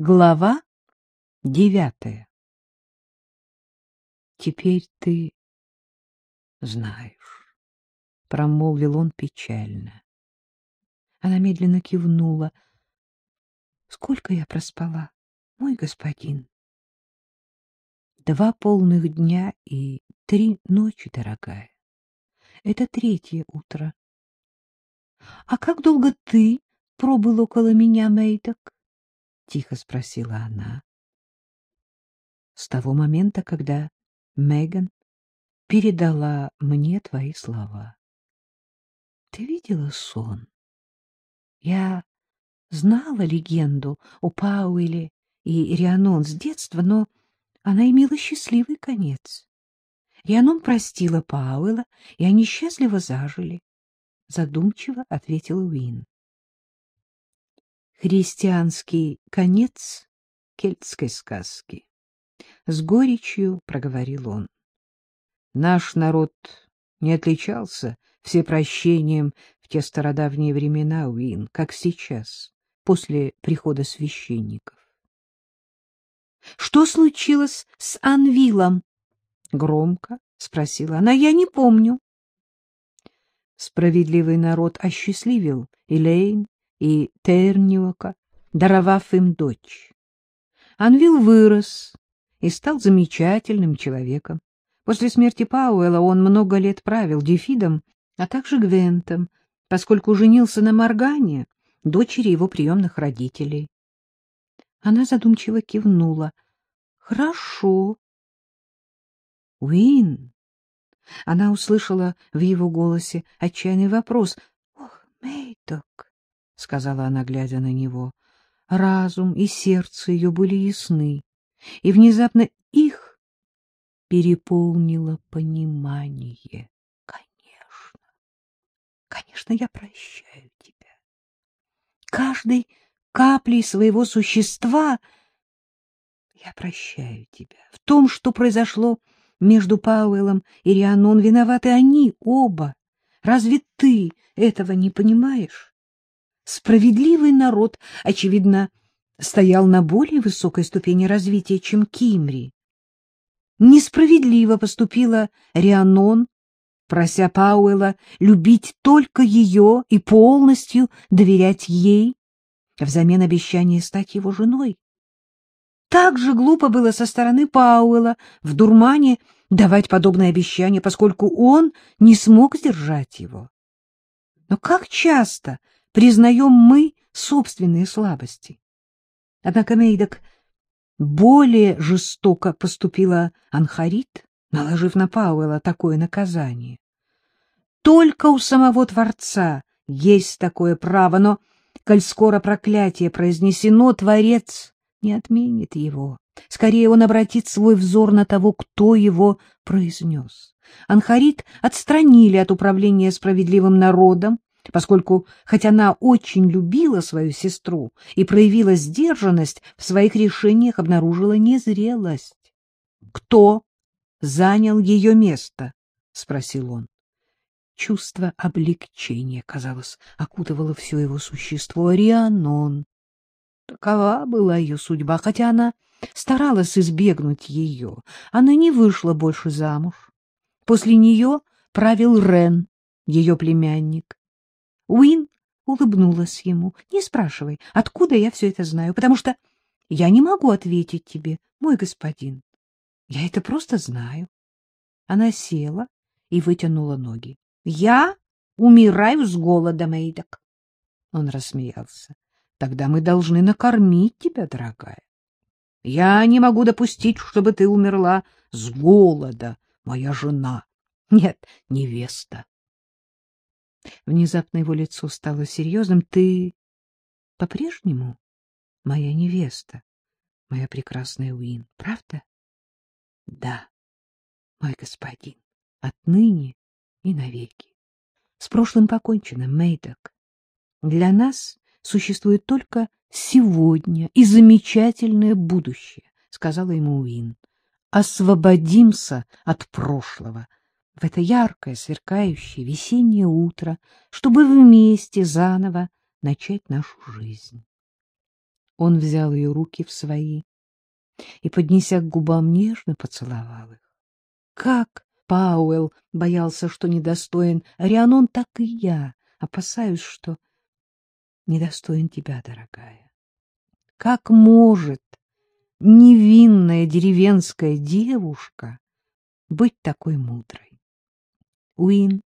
Глава девятая «Теперь ты знаешь», — промолвил он печально. Она медленно кивнула. «Сколько я проспала, мой господин?» «Два полных дня и три ночи, дорогая. Это третье утро». «А как долго ты пробыл около меня, Мэйдок?» — тихо спросила она. С того момента, когда Меган передала мне твои слова. Ты видела сон? Я знала легенду о Пауэле и Рианон с детства, но она имела счастливый конец. Рианон простила Пауэла, и они счастливо зажили. Задумчиво ответил Уин. Христианский конец кельтской сказки. С горечью проговорил он. Наш народ не отличался всепрощением в те стародавние времена, Уин, как сейчас, после прихода священников. — Что случилось с Анвилом? — громко спросила она. — Я не помню. Справедливый народ осчастливил Илейн и Терниока, даровав им дочь. Анвил вырос и стал замечательным человеком. После смерти Пауэлла он много лет правил Дефидом, а также Гвентом, поскольку женился на Моргане, дочери его приемных родителей. Она задумчиво кивнула. — Хорошо. — Уин. Она услышала в его голосе отчаянный вопрос. — Ох, Мейдок, — сказала она, глядя на него. Разум и сердце ее были ясны, и внезапно их переполнило понимание. Конечно, конечно, я прощаю тебя. Каждой каплей своего существа я прощаю тебя. В том, что произошло между Пауэллом и Рианон, виноваты они оба. Разве ты этого не понимаешь? Справедливый народ, очевидно, стоял на более высокой ступени развития, чем Кимри. Несправедливо поступила Рианон, прося Пауэлла любить только ее и полностью доверять ей, взамен обещания стать его женой. Так же глупо было со стороны Пауэлла в дурмане давать подобное обещание, поскольку он не смог сдержать его. Но как часто признаем мы собственные слабости? Однако Мейдок более жестоко поступила Анхарит, наложив на Пауэлла такое наказание. Только у самого Творца есть такое право, но, коль скоро проклятие произнесено, Творец не отменит его. Скорее он обратит свой взор на того, кто его произнес. Анхарит отстранили от управления справедливым народом, поскольку, хоть она очень любила свою сестру и проявила сдержанность, в своих решениях обнаружила незрелость. — Кто занял ее место? — спросил он. Чувство облегчения, казалось, окутывало все его существо. Рианон. Такова была ее судьба, хотя она старалась избегнуть ее. Она не вышла больше замуж. После нее правил Рен, ее племянник. Уин улыбнулась ему. — Не спрашивай, откуда я все это знаю, потому что я не могу ответить тебе, мой господин. Я это просто знаю. Она села и вытянула ноги. — Я умираю с голода, Мейдок. Он рассмеялся. — Тогда мы должны накормить тебя, дорогая. Я не могу допустить, чтобы ты умерла с голода, моя жена. Нет, невеста. Внезапно его лицо стало серьезным. — Ты по-прежнему моя невеста, моя прекрасная Уин, правда? — Да, мой господин, отныне и навеки. С прошлым покончено, Мейдок. Для нас существует только сегодня и замечательное будущее, — сказала ему Уин. Освободимся от прошлого, — в это яркое, сверкающее весеннее утро, чтобы вместе заново начать нашу жизнь. Он взял ее руки в свои и, поднеся к губам, нежно поцеловал их. Как Пауэлл боялся, что недостоин Рианон, так и я опасаюсь, что недостоин тебя, дорогая. Как может невинная деревенская девушка быть такой мудрой? Уин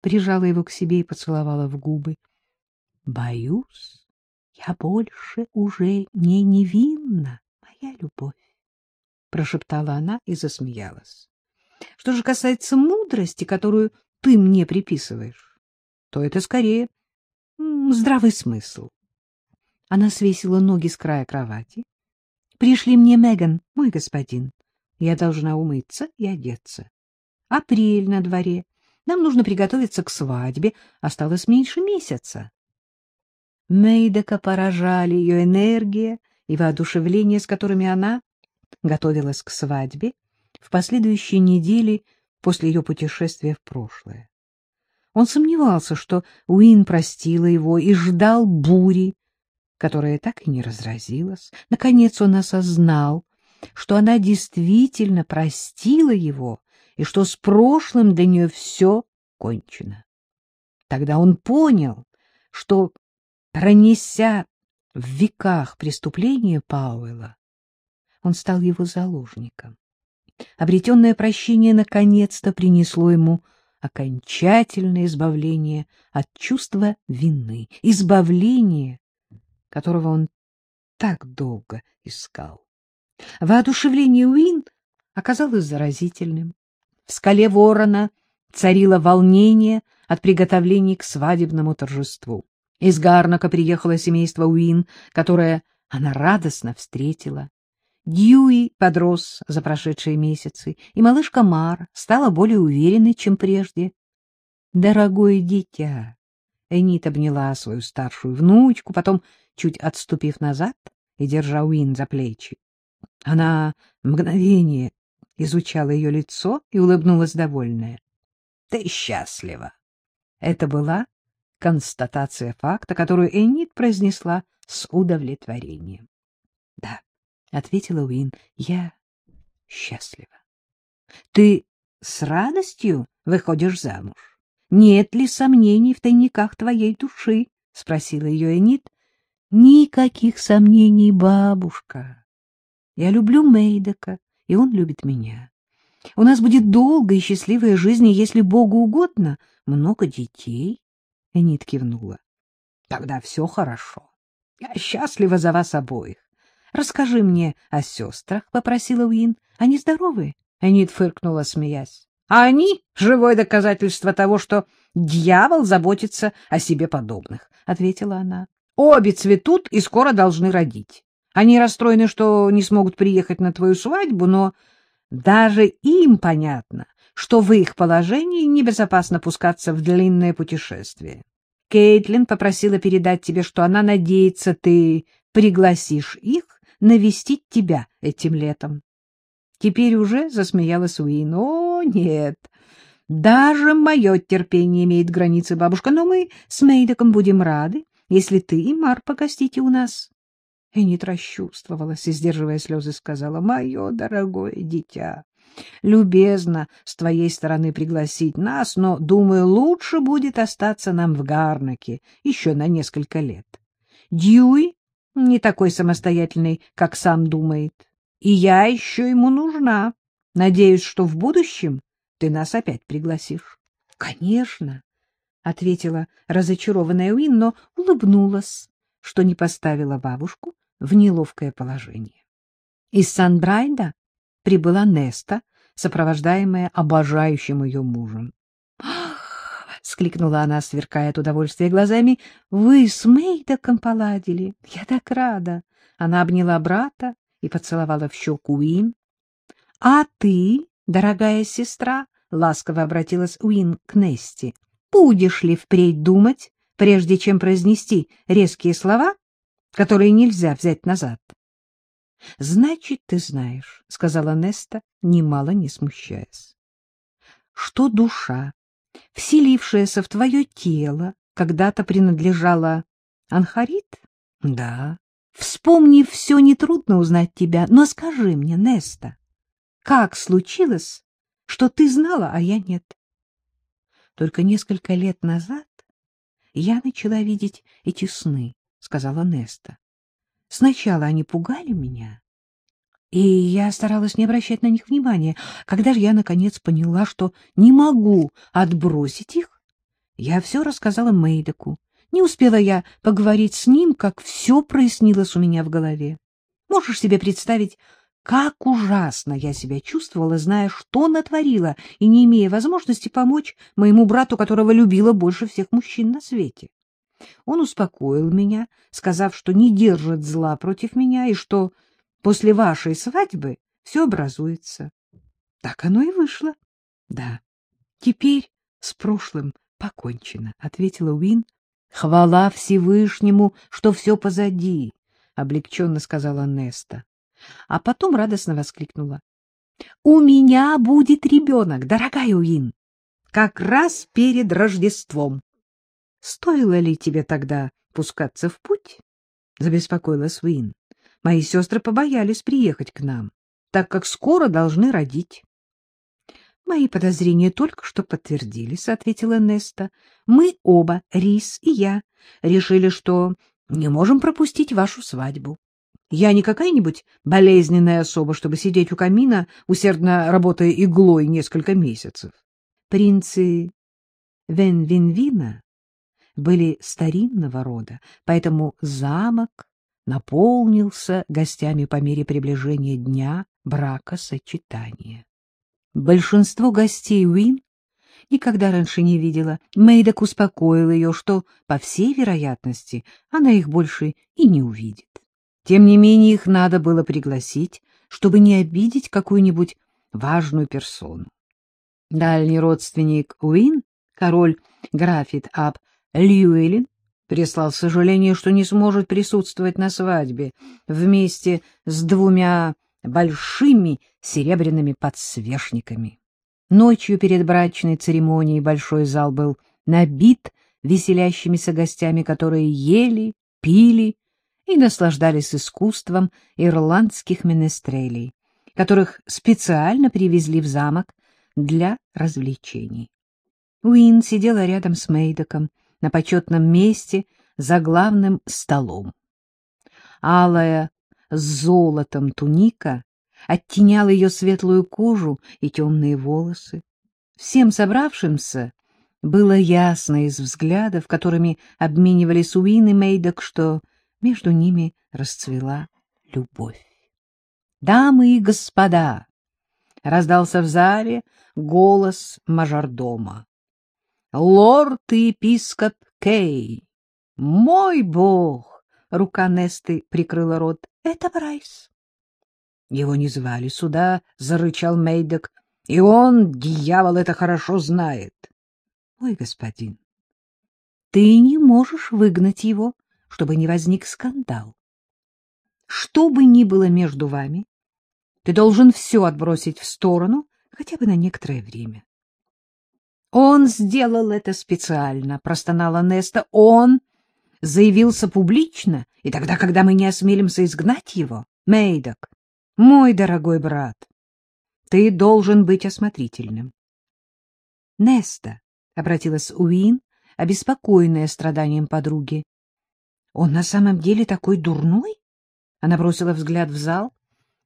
прижала его к себе и поцеловала в губы. — Боюсь, я больше уже не невинна, моя любовь, — прошептала она и засмеялась. — Что же касается мудрости, которую ты мне приписываешь, то это скорее здравый смысл. Она свесила ноги с края кровати. — Пришли мне, Меган, мой господин. Я должна умыться и одеться. Апрель на дворе. Нам нужно приготовиться к свадьбе. Осталось меньше месяца. Мейдека поражали ее энергия и воодушевление, с которыми она готовилась к свадьбе в последующие недели после ее путешествия в прошлое. Он сомневался, что Уин простила его и ждал бури, которая так и не разразилась. Наконец он осознал, что она действительно простила его и что с прошлым для нее все кончено. Тогда он понял, что Пронеся в веках преступления Пауэлла, он стал его заложником. Обретенное прощение наконец-то принесло ему окончательное избавление от чувства вины, избавление, которого он так долго искал. Воодушевление Уин оказалось заразительным. В скале ворона царило волнение от приготовлений к свадебному торжеству. Из Гарнака приехало семейство Уин, которое она радостно встретила. Дьюи подрос за прошедшие месяцы, и малышка Мар стала более уверенной, чем прежде. «Дорогое дитя!» Энит обняла свою старшую внучку, потом, чуть отступив назад и держа Уин за плечи, она мгновение изучала ее лицо и улыбнулась довольная. — Ты счастлива. Это была констатация факта, которую Эннит произнесла с удовлетворением. — Да, — ответила Уин, — я счастлива. — Ты с радостью выходишь замуж? Нет ли сомнений в тайниках твоей души? — спросила ее Энит. — Никаких сомнений, бабушка. Я люблю Мейдока, и он любит меня. У нас будет долгая и счастливая жизнь, и, если Богу угодно, много детей. Энит кивнула. — Тогда все хорошо. Я счастлива за вас обоих. Расскажи мне о сестрах, — попросила Уин. — Они здоровы? Энит фыркнула, смеясь. — А они — живое доказательство того, что дьявол заботится о себе подобных, — ответила она. — Обе цветут и скоро должны родить. Они расстроены, что не смогут приехать на твою свадьбу, но даже им понятно, что в их положении небезопасно пускаться в длинное путешествие. Кейтлин попросила передать тебе, что она надеется, ты пригласишь их навестить тебя этим летом. Теперь уже засмеялась Уин. О, нет, даже мое терпение имеет границы, бабушка, но мы с Мейдоком будем рады, если ты и Мар погостите у нас. Энит расчувствовалась и, сдерживая слезы, сказала, — Мое дорогое дитя, любезно с твоей стороны пригласить нас, но, думаю, лучше будет остаться нам в Гарнаке еще на несколько лет. Дьюи не такой самостоятельный, как сам думает, и я еще ему нужна. Надеюсь, что в будущем ты нас опять пригласишь. — Конечно, — ответила разочарованная Уин, но улыбнулась, что не поставила бабушку в неловкое положение. Из Сан-Брайда прибыла Неста, сопровождаемая обожающим ее мужем. «Ах!» — скликнула она, сверкая от удовольствия глазами. «Вы с Мейдоком поладили? Я так рада!» Она обняла брата и поцеловала в щеку Уин. «А ты, дорогая сестра?» — ласково обратилась Уин к Несте. «Будешь ли впредь думать, прежде чем произнести резкие слова, которые нельзя взять назад?» — Значит, ты знаешь, — сказала Неста, немало не смущаясь, — что душа, вселившаяся в твое тело, когда-то принадлежала Анхарит? — Да, Вспомнив все, нетрудно узнать тебя, но скажи мне, Неста, как случилось, что ты знала, а я нет? Только несколько лет назад я начала видеть эти сны, — сказала Неста. Сначала они пугали меня, и я старалась не обращать на них внимания. Когда же я, наконец, поняла, что не могу отбросить их, я все рассказала Мейдеку. Не успела я поговорить с ним, как все прояснилось у меня в голове. Можешь себе представить, как ужасно я себя чувствовала, зная, что натворила, и не имея возможности помочь моему брату, которого любила больше всех мужчин на свете. Он успокоил меня, сказав, что не держит зла против меня и что после вашей свадьбы все образуется. Так оно и вышло. — Да, теперь с прошлым покончено, — ответила Уин. — Хвала Всевышнему, что все позади, — облегченно сказала Неста. А потом радостно воскликнула. — У меня будет ребенок, дорогая Уин, как раз перед Рождеством. — Стоило ли тебе тогда пускаться в путь? — забеспокоилась Уин. — Мои сестры побоялись приехать к нам, так как скоро должны родить. — Мои подозрения только что подтвердились, — ответила Неста. — Мы оба, Рис и я, решили, что не можем пропустить вашу свадьбу. Я не какая-нибудь болезненная особа, чтобы сидеть у камина, усердно работая иглой несколько месяцев. Принцы Венвинвина были старинного рода, поэтому замок наполнился гостями по мере приближения дня бракосочетания. Большинство гостей Уин никогда раньше не видела. Мэйдок успокоил ее, что, по всей вероятности, она их больше и не увидит. Тем не менее, их надо было пригласить, чтобы не обидеть какую-нибудь важную персону. Дальний родственник Уин, король Графит Аб Льюэлин, прислал сожаление, что не сможет присутствовать на свадьбе вместе с двумя большими серебряными подсвечниками. Ночью перед брачной церемонией большой зал был набит веселящимися гостями, которые ели, пили и наслаждались искусством ирландских менестрелей, которых специально привезли в замок для развлечений. Уин сидела рядом с Мейдоком на почетном месте за главным столом. Алая с золотом туника оттеняла ее светлую кожу и темные волосы. Всем собравшимся было ясно из взглядов, которыми обменивались Уин и Мейдок, что между ними расцвела любовь. «Дамы и господа!» — раздался в зале голос мажордома. «Лорд-епископ Кей! Мой бог!» — рука Несты прикрыла рот. «Это Брайс». «Его не звали сюда», — зарычал Мейдок. «И он, дьявол, это хорошо знает». «Ой, господин, ты не можешь выгнать его», чтобы не возник скандал. Что бы ни было между вами, ты должен все отбросить в сторону хотя бы на некоторое время. Он сделал это специально, простонала Неста. Он заявился публично, и тогда, когда мы не осмелимся изгнать его, Мейдок, мой дорогой брат, ты должен быть осмотрительным. Неста, — обратилась Уин, обеспокоенная страданием подруги, он на самом деле такой дурной? Она бросила взгляд в зал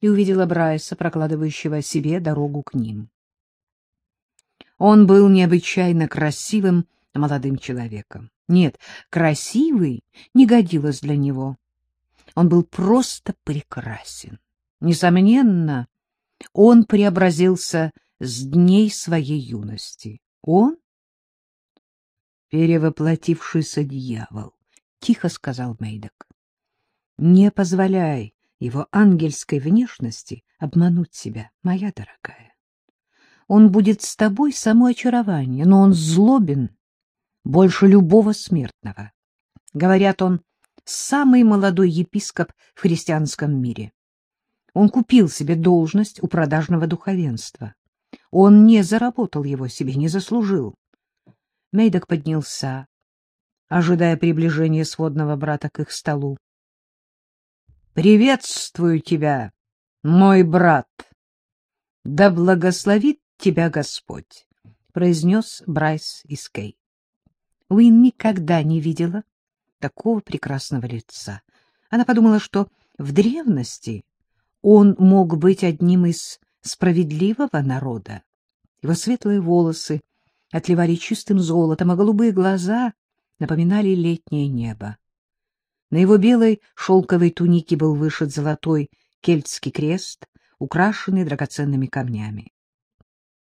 и увидела Брайса, прокладывающего себе дорогу к ним. Он был необычайно красивым молодым человеком. Нет, красивый не годилось для него. Он был просто прекрасен. Несомненно, он преобразился с дней своей юности. Он — перевоплотившийся дьявол. — тихо сказал Мейдок. — Не позволяй его ангельской внешности обмануть себя, моя дорогая. Он будет с тобой само очарование, но он злобен больше любого смертного. Говорят, он самый молодой епископ в христианском мире. Он купил себе должность у продажного духовенства. Он не заработал его себе, не заслужил. Мейдок поднялся, ожидая приближения сводного брата к их столу. Приветствую тебя, мой брат. Да благословит тебя Господь, произнес Брайс Искей. Уин никогда не видела такого прекрасного лица. Она подумала, что в древности он мог быть одним из справедливого народа. Его светлые волосы отливали чистым золотом, а голубые глаза напоминали летнее небо. На его белой шелковой тунике был вышит золотой кельтский крест, украшенный драгоценными камнями.